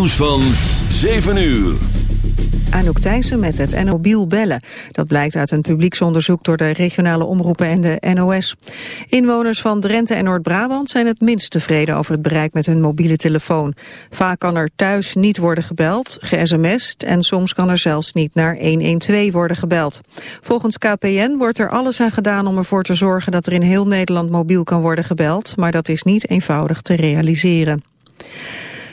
Nieuws van 7 uur. Anouk Thijssen met het mobiel bellen. Dat blijkt uit een publieksonderzoek door de regionale omroepen en de NOS. Inwoners van Drenthe en Noord-Brabant zijn het minst tevreden over het bereik met hun mobiele telefoon. Vaak kan er thuis niet worden gebeld, ge-sms'd en soms kan er zelfs niet naar 112 worden gebeld. Volgens KPN wordt er alles aan gedaan om ervoor te zorgen dat er in heel Nederland mobiel kan worden gebeld, maar dat is niet eenvoudig te realiseren.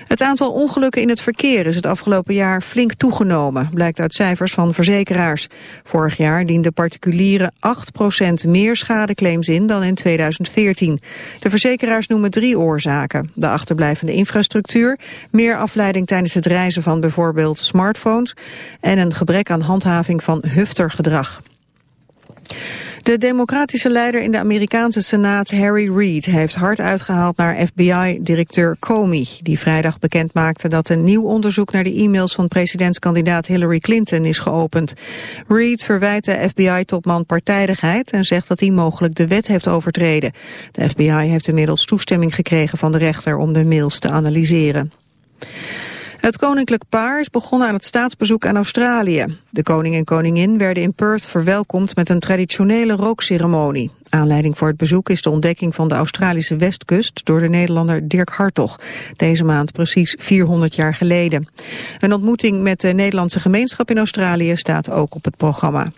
Het aantal ongelukken in het verkeer is het afgelopen jaar flink toegenomen, blijkt uit cijfers van verzekeraars. Vorig jaar dienden particulieren 8% meer schadeclaims in dan in 2014. De verzekeraars noemen drie oorzaken. De achterblijvende infrastructuur, meer afleiding tijdens het reizen van bijvoorbeeld smartphones en een gebrek aan handhaving van huftergedrag. De democratische leider in de Amerikaanse Senaat, Harry Reid, heeft hard uitgehaald naar FBI-directeur Comey, die vrijdag bekend maakte dat een nieuw onderzoek naar de e-mails van presidentskandidaat Hillary Clinton is geopend. Reid verwijt de FBI-topman partijdigheid en zegt dat hij mogelijk de wet heeft overtreden. De FBI heeft inmiddels toestemming gekregen van de rechter om de mails te analyseren. Het koninklijk paar is begonnen aan het staatsbezoek aan Australië. De koning en koningin werden in Perth verwelkomd met een traditionele rookceremonie. Aanleiding voor het bezoek is de ontdekking van de Australische westkust door de Nederlander Dirk Hartog. Deze maand precies 400 jaar geleden. Een ontmoeting met de Nederlandse gemeenschap in Australië staat ook op het programma.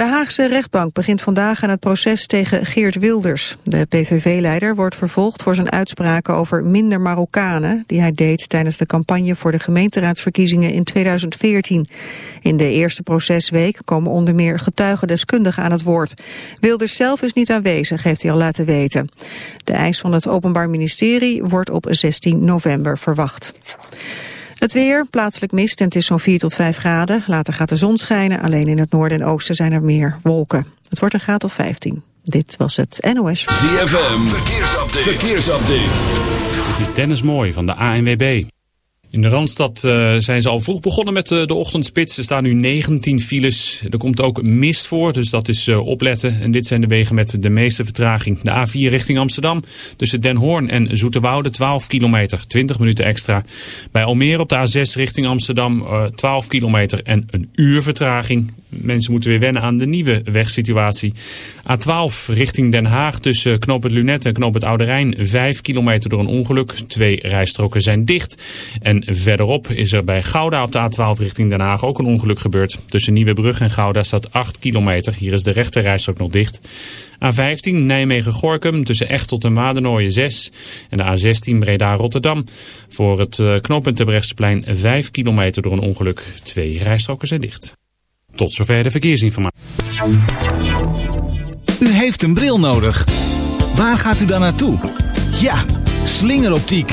De Haagse rechtbank begint vandaag aan het proces tegen Geert Wilders. De PVV-leider wordt vervolgd voor zijn uitspraken over minder Marokkanen... die hij deed tijdens de campagne voor de gemeenteraadsverkiezingen in 2014. In de eerste procesweek komen onder meer getuigendeskundigen aan het woord. Wilders zelf is niet aanwezig, heeft hij al laten weten. De eis van het Openbaar Ministerie wordt op 16 november verwacht. Het weer, plaatselijk mist en het is zo'n 4 tot 5 graden. Later gaat de zon schijnen, alleen in het noorden en oosten zijn er meer wolken. Het wordt een graad of 15. Dit was het NOS. ZFM, verkeersupdate. verkeersupdate. Dit is Dennis Mooi van de ANWB. In de Randstad uh, zijn ze al vroeg begonnen met uh, de ochtendspits. Er staan nu 19 files. Er komt ook mist voor, dus dat is uh, opletten. En dit zijn de wegen met de meeste vertraging. De A4 richting Amsterdam. Tussen Den Hoorn en Zoeterwoude 12 kilometer, 20 minuten extra. Bij Almere op de A6 richting Amsterdam 12 kilometer en een uur vertraging. Mensen moeten weer wennen aan de nieuwe wegsituatie. A12 richting Den Haag tussen Knoop het Lunet en Knoop het Oude Rijn. 5 kilometer door een ongeluk. Twee rijstroken zijn dicht. En verderop is er bij Gouda op de A12 richting Den Haag ook een ongeluk gebeurd. Tussen Nieuwebrug en Gouda staat 8 kilometer. Hier is de rechte rijstrook nog dicht. A15 Nijmegen-Gorkum tussen Echtelt en Madenooien 6. En de A16 Breda-Rotterdam. Voor het uh, knooppunt Terbrechtseplein 5 kilometer door een ongeluk. Twee rijstroken zijn dicht. Tot zover de verkeersinformatie. U heeft een bril nodig. Waar gaat u dan naartoe? Ja, slingeroptiek.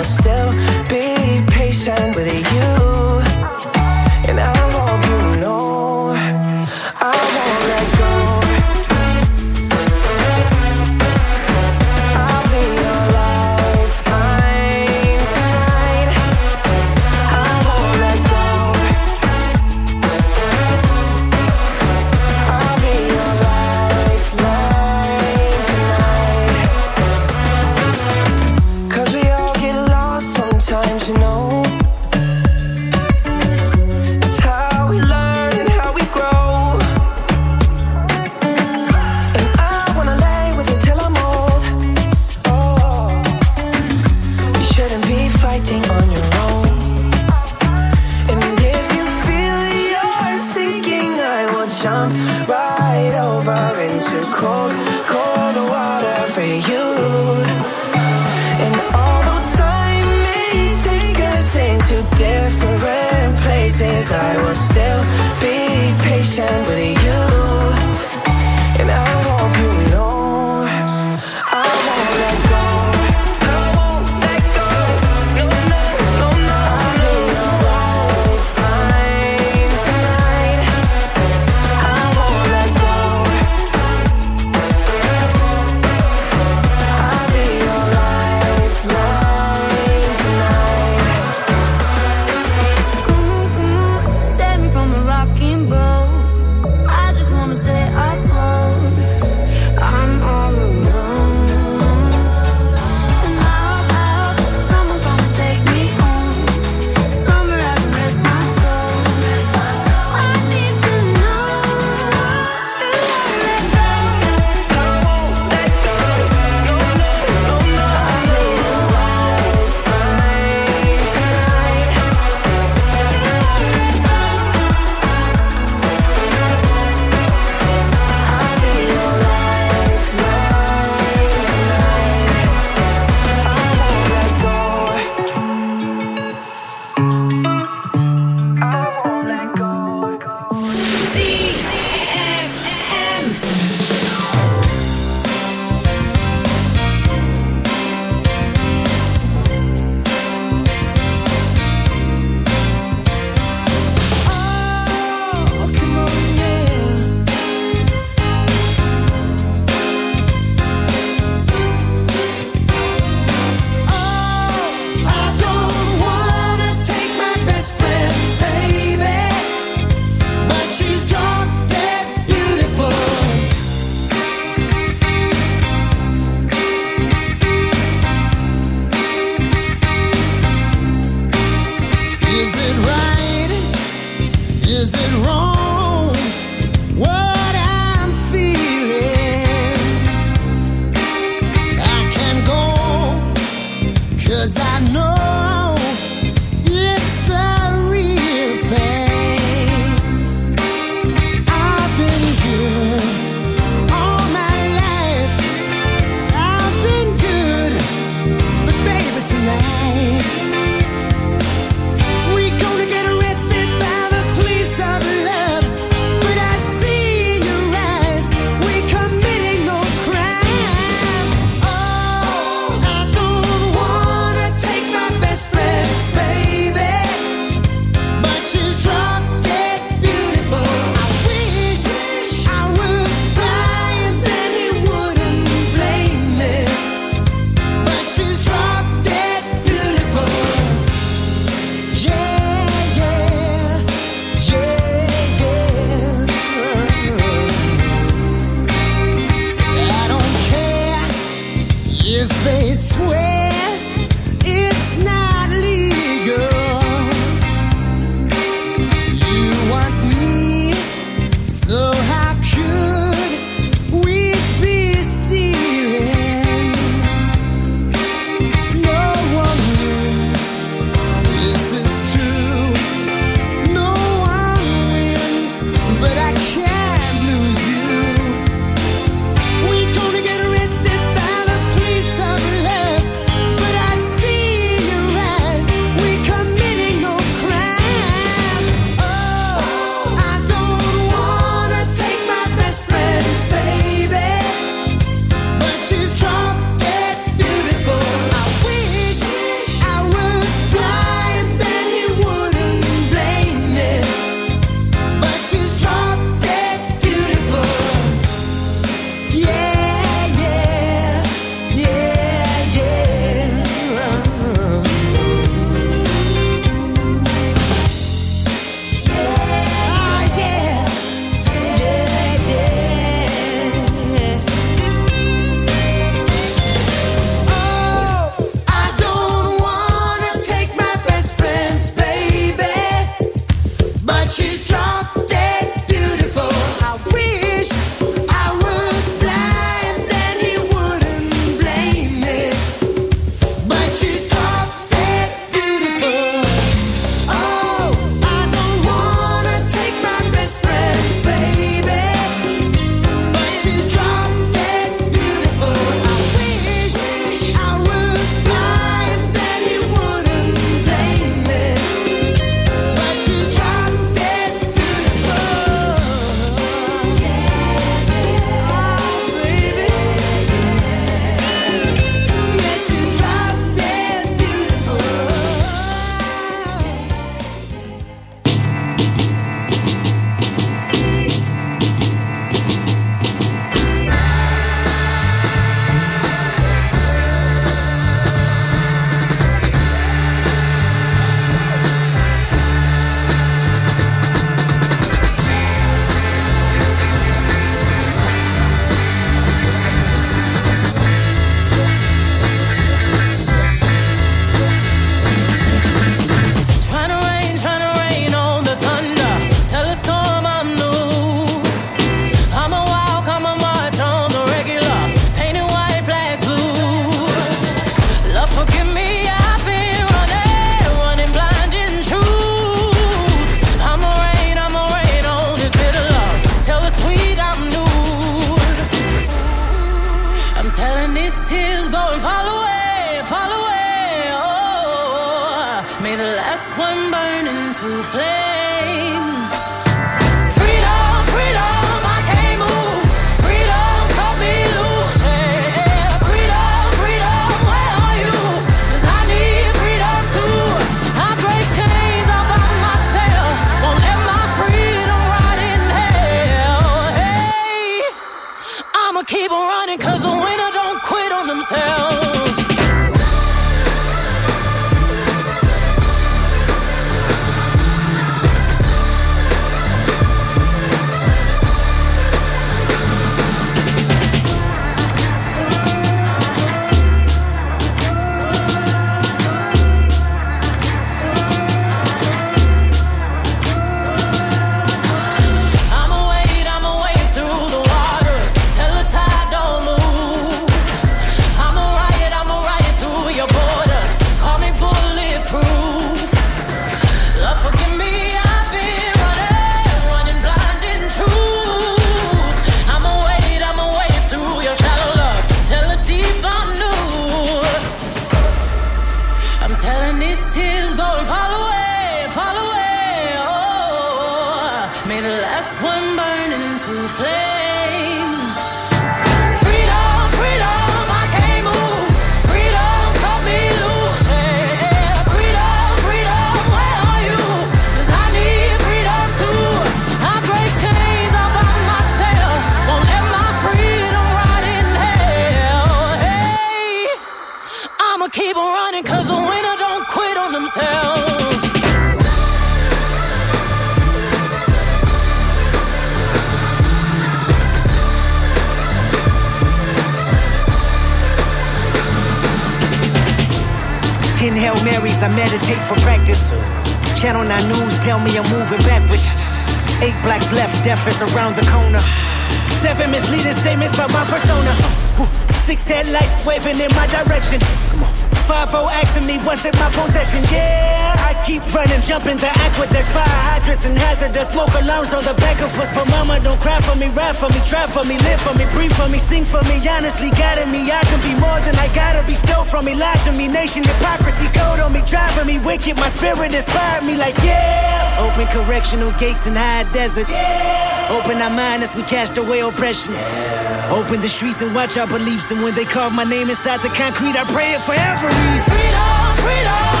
gates in high desert. Yeah. Open our mind as we cast away oppression. Yeah. Open the streets and watch our beliefs. And when they carve my name inside the concrete, I pray it forever. Freedom, freedom.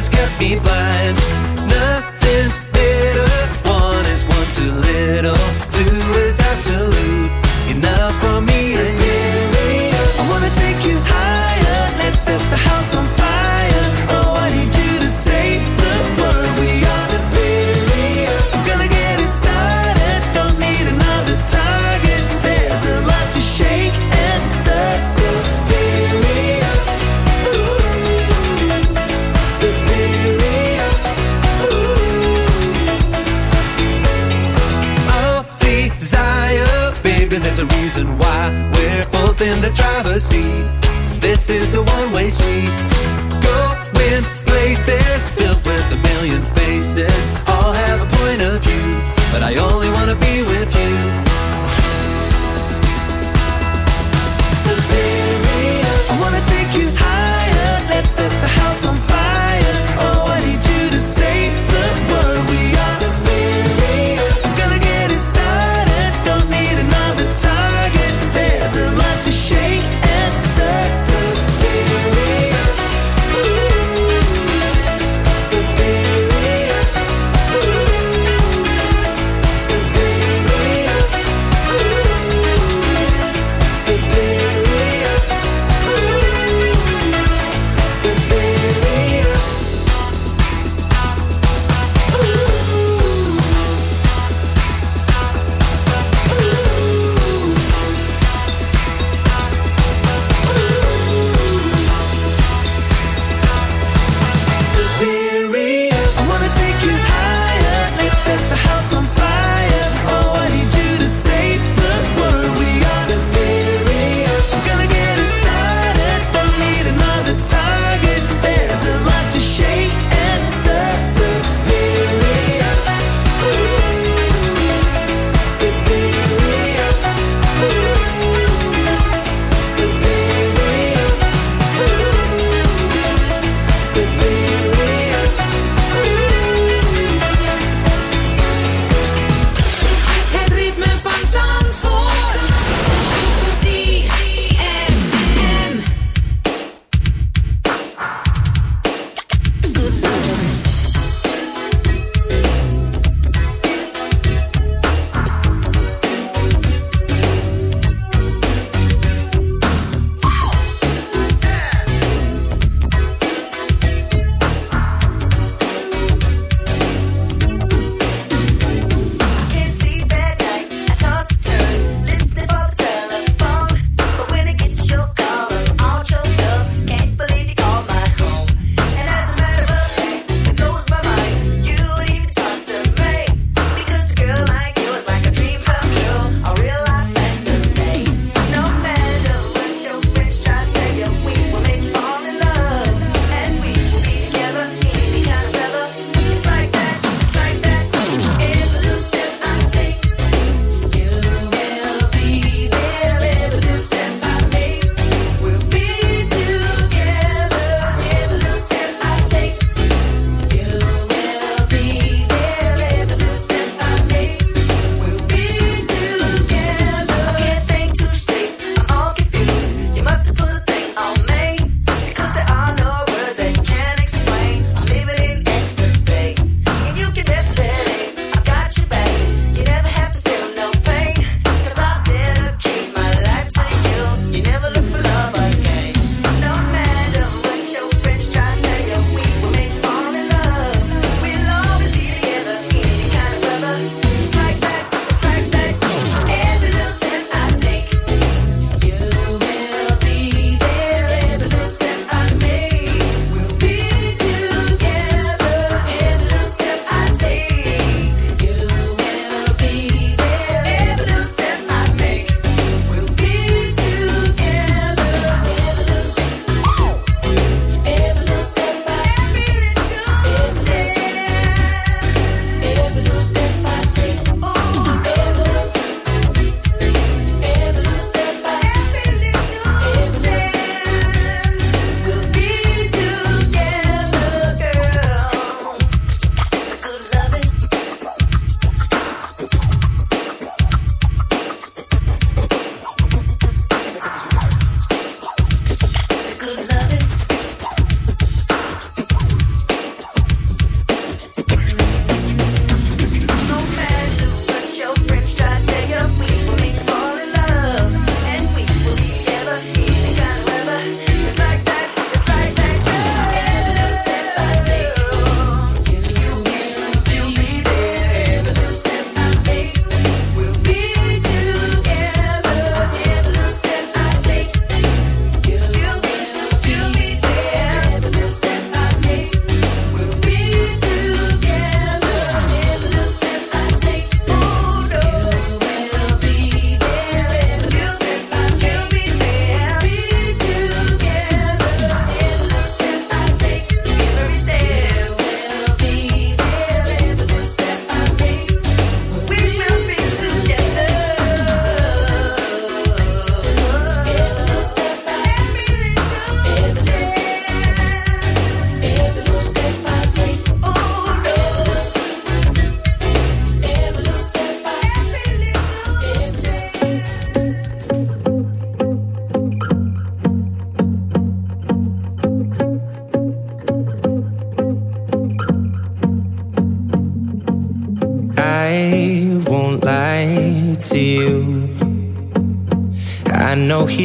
has kept me blind. Nothing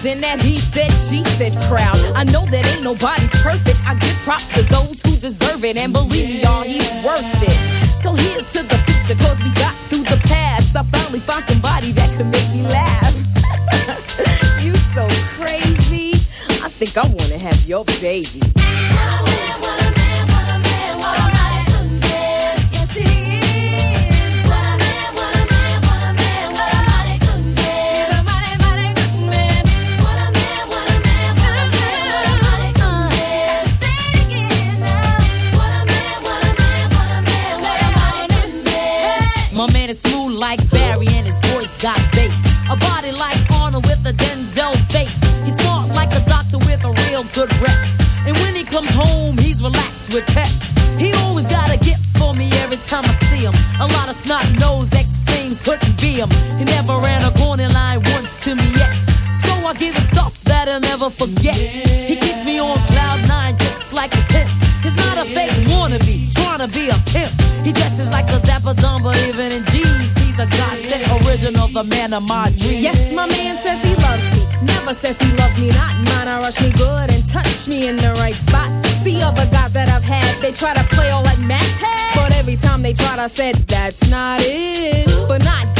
involved in that he said, she said crowd. I know that ain't nobody perfect. I give props to those who deserve it and believe pimp. He dresses like a dapper dumb, but even in jeans, he's a godsend original, the man of my dreams. Yes, my man says he loves me. Never says he loves me not. Mine, I rush me good and touch me in the right spot. See other guys that I've had, they try to play all like Matt. But every time they try, I said, that's not it. But not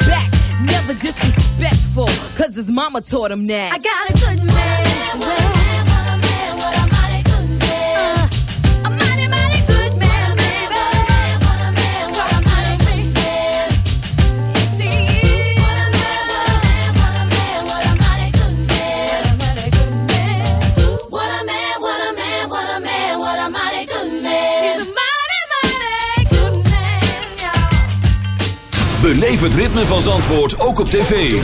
his mama taught him that. I got a good man. A mighty, mighty good man, baby. See, he's a mighty, mighty good man, y'all. Beleef het ritme van Zandvoort ook op tv.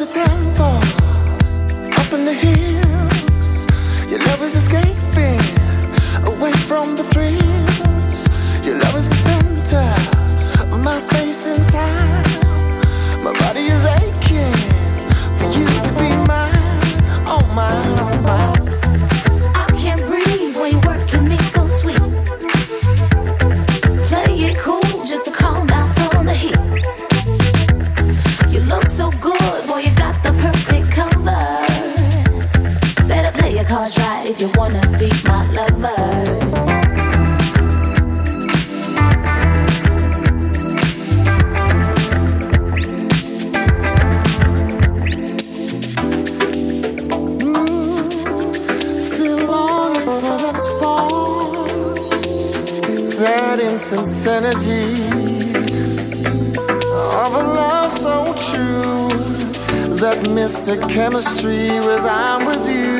Is a temple up in the hills. Your love is a escaping you wanna be my lover. Mm, still longing for that spark, that instant energy of a love so true, that mystic chemistry with I'm with you.